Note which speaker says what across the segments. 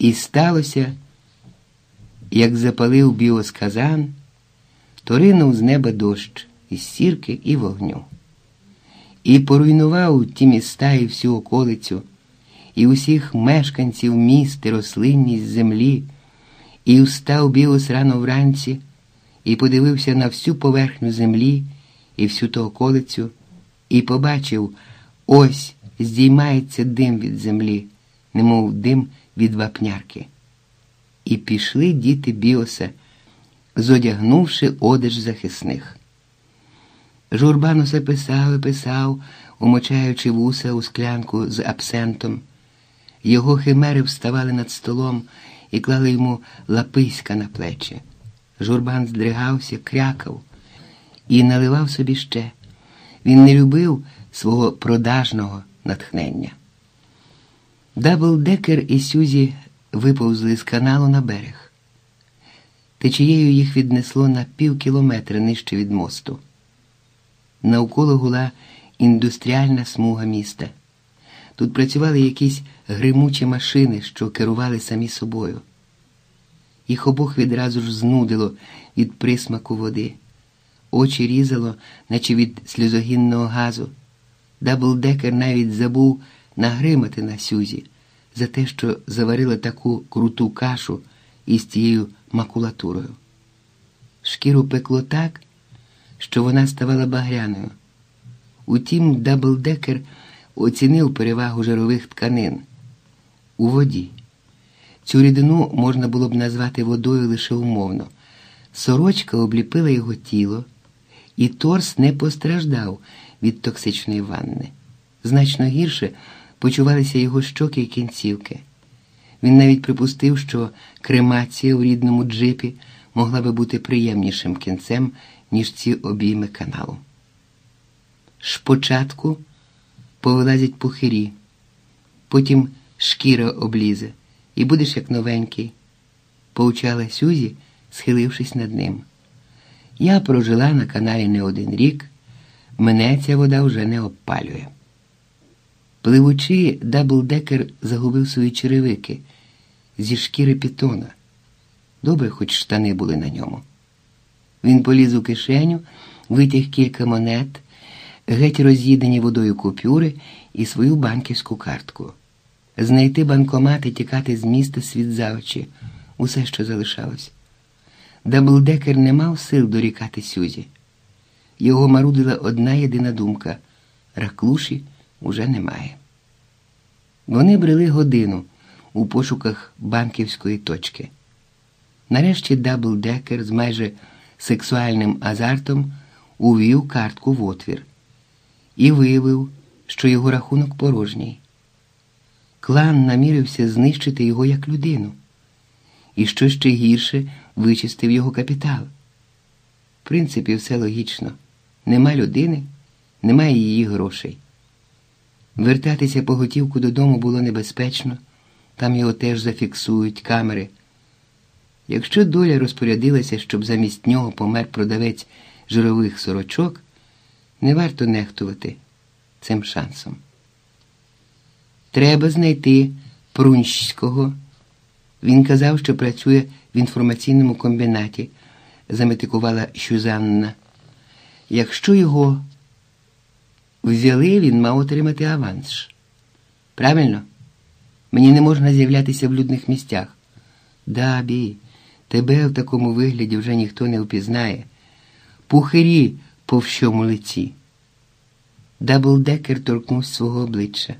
Speaker 1: І сталося, як запалив біос то ринув з неба дощ із сірки і вогню. І поруйнував ті міста і всю околицю, і усіх мешканців міст і рослинність землі, і встав біос рано вранці, і подивився на всю поверхню землі і всю ту околицю, і побачив, ось здіймається дим від землі, немов дим від вапнярки. І пішли діти біоса, зодягнувши одеж захисних. Журбан усе писав і писав, умочаючи вуса у склянку з абсентом. Його химери вставали над столом і клали йому лаписька на плечі. Журбан здригався, крякав і наливав собі ще. Він не любив свого продажного натхнення. Даблдекер і Сюзі виповзли з каналу на берег. Течією їх віднесло на пів кілометра нижче від мосту. Навколо гула індустріальна смуга міста. Тут працювали якісь гримучі машини, що керували самі собою. Їх обох відразу ж знудило від присмаку води, очі різало, наче від сльозогінного газу. Даблдекер навіть забув нагримати на Сюзі за те, що заварила таку круту кашу із тією макулатурою. Шкіру пекло так, що вона ставала багряною. Утім, Даблдекер оцінив перевагу жирових тканин у воді. Цю рідину можна було б назвати водою лише умовно. Сорочка обліпила його тіло, і торс не постраждав від токсичної ванни. Значно гірше почувалися його щоки і кінцівки. Він навіть припустив, що кремація у рідному джипі могла би бути приємнішим кінцем, ніж ці обійми каналу. Спочатку повилазять пухирі, потім шкіра облізе, і будеш як новенький, поучала Сюзі, схилившись над ним. Я прожила на каналі не один рік, мене ця вода вже не обпалює. Пливучи, Даблдекер загубив свої черевики зі шкіри пітона. Добре, хоч штани були на ньому. Він поліз у кишеню, витяг кілька монет, геть роз'їдені водою купюри і свою банківську картку. Знайти банкомат і тікати з міста світ за очі усе, що залишалось. Даблдекер не мав сил дорікати Сюзі. Його марудила одна єдина думка раклуші уже немає. Вони брели годину у пошуках банківської точки. Нарешті Даблдекер з майже сексуальним азартом увів картку в отвір і виявив, що його рахунок порожній. Клан намірився знищити його як людину, і що ще гірше вичистив його капітал. В принципі, все логічно. Нема людини, немає її грошей. Вертатися по готівку додому було небезпечно, там його теж зафіксують камери. Якщо доля розпорядилася, щоб замість нього помер продавець жирових сорочок, не варто нехтувати цим шансом. Треба знайти Прунського. Він казав, що працює в інформаційному комбінаті, заметикувала Щузанна. Якщо його взяли, він мав отримати аванс. Правильно? Мені не можна з'являтися в людних місцях. Дабі, тебе в такому вигляді вже ніхто не впізнає. Пухирі по всьому лиці. Даблдекер торкнувся свого обличчя.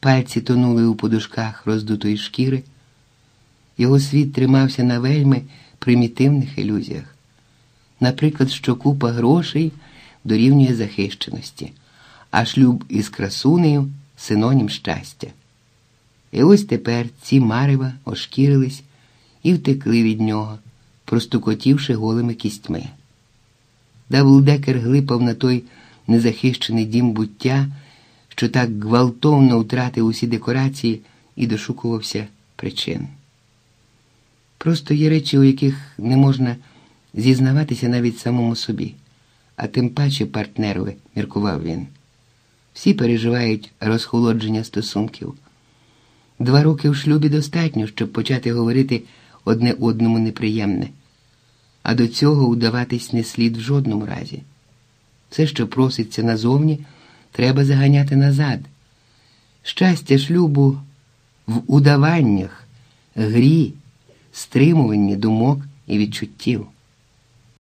Speaker 1: Пальці тонули у подушках роздутої шкіри. Його світ тримався на вельми примітивних ілюзіях. Наприклад, що купа грошей дорівнює захищеності, а шлюб із красунею синонім щастя. І ось тепер ці марева ошкірились і втекли від нього, простукотівши голими кістьми. Даблдекер глипав на той незахищений дім буття, що так гвалтовно втратив усі декорації і дошукувався причин. Просто є речі, у яких не можна зізнаватися навіть самому собі, а тим паче партнерові, міркував він. Всі переживають розхолодження стосунків. Два роки в шлюбі достатньо, щоб почати говорити одне одному неприємне, а до цього удаватись не слід в жодному разі. Все, що проситься назовні, треба заганяти назад. Щастя шлюбу в удаваннях, грі, стримуванні думок і відчуттів.